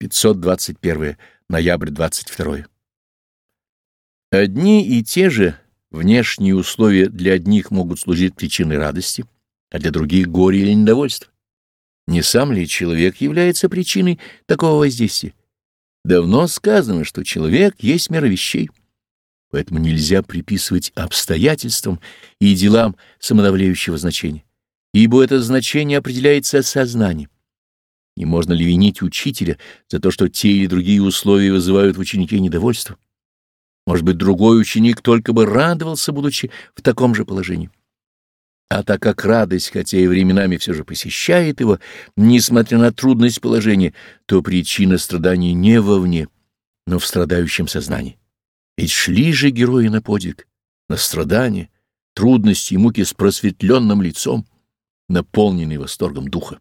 521. Ноябрь 22. Одни и те же внешние условия для одних могут служить причиной радости, а для других — горя или недовольства. Не сам ли человек является причиной такого воздействия? Давно сказано, что человек есть мера вещей, поэтому нельзя приписывать обстоятельствам и делам самодавляющего значения, ибо это значение определяется сознанием. И можно ли винить учителя за то, что те или другие условия вызывают в ученике недовольство? Может быть, другой ученик только бы радовался, будучи в таком же положении. А так как радость, хотя и временами все же посещает его, несмотря на трудность положения, то причина страданий не вовне, но в страдающем сознании. Ведь шли же герои на подвиг, на страдания, трудности и муки с просветленным лицом, наполненные восторгом духа.